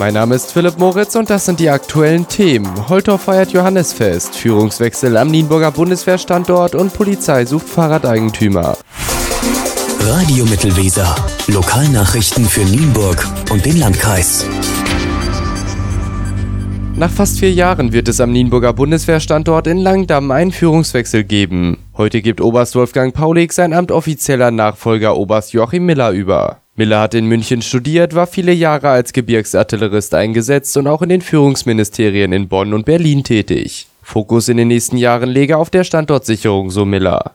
Mein Name ist Philipp Moritz und das sind die aktuellen Themen. Holtor feiert Johannesfest, Führungswechsel am Nienburger Bundeswehrstandort und Polizei sucht Fahrradeigentümer. Radio Mittelweser. Lokalnachrichten für Nienburg und den Landkreis. Nach fast vier Jahren wird es am Nienburger Bundeswehrstandort in Langdamm einen Führungswechsel geben. Heute gibt Oberst Wolfgang Paulig sein Amt offizieller Nachfolger Oberst Joachim Miller über. Miller hat in München studiert, war viele Jahre als Gebirgsartillerist eingesetzt und auch in den Führungsministerien in Bonn und Berlin tätig. Fokus in den nächsten Jahren lege auf der Standortsicherung, so Miller.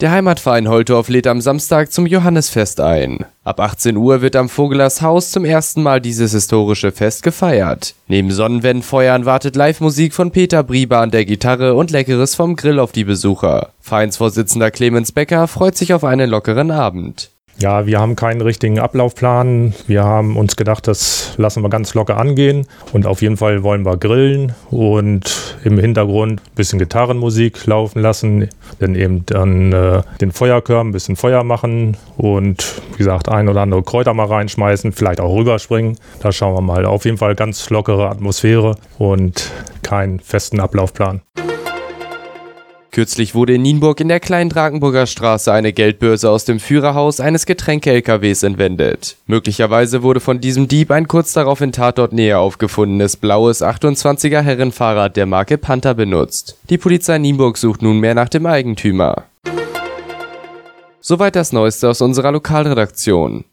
Der Heimatverein Holtorf lädt am Samstag zum Johannesfest ein. Ab 18 Uhr wird am Vogelers Haus zum ersten Mal dieses historische Fest gefeiert. Neben Sonnenwendfeuern wartet Live-Musik von Peter Brieber an der Gitarre und Leckeres vom Grill auf die Besucher. Vereinsvorsitzender Clemens Becker freut sich auf einen lockeren Abend. Ja, wir haben keinen richtigen Ablaufplan. Wir haben uns gedacht, das lassen wir ganz locker angehen. Und auf jeden Fall wollen wir grillen und im Hintergrund ein bisschen Gitarrenmusik laufen lassen. Dann eben dann äh, den Feuerkörper ein bisschen Feuer machen und wie gesagt, ein oder andere Kräuter mal reinschmeißen, vielleicht auch rüberspringen. Da schauen wir mal. Auf jeden Fall ganz lockere Atmosphäre und keinen festen Ablaufplan. Kürzlich wurde in Nienburg in der kleinen Drakenburger Straße eine Geldbörse aus dem Führerhaus eines Getränke-LKWs entwendet. Möglicherweise wurde von diesem Dieb ein kurz darauf in Tatortnähe aufgefundenes blaues 28er Herrenfahrrad der Marke Panther benutzt. Die Polizei Nienburg sucht nunmehr nach dem Eigentümer. Soweit das Neueste aus unserer Lokalredaktion.